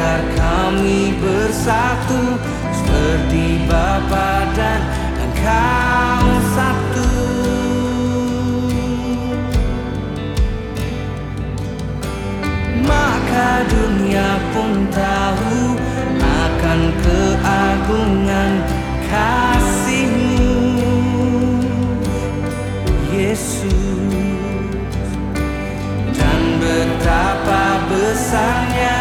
agar kami bersatu seperti Bapa dan Engkau satu. Maka dunia pun tahu akan keagungan kasihmu, Yesus, dan betapa besarnya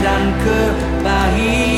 dan kebahagiaan.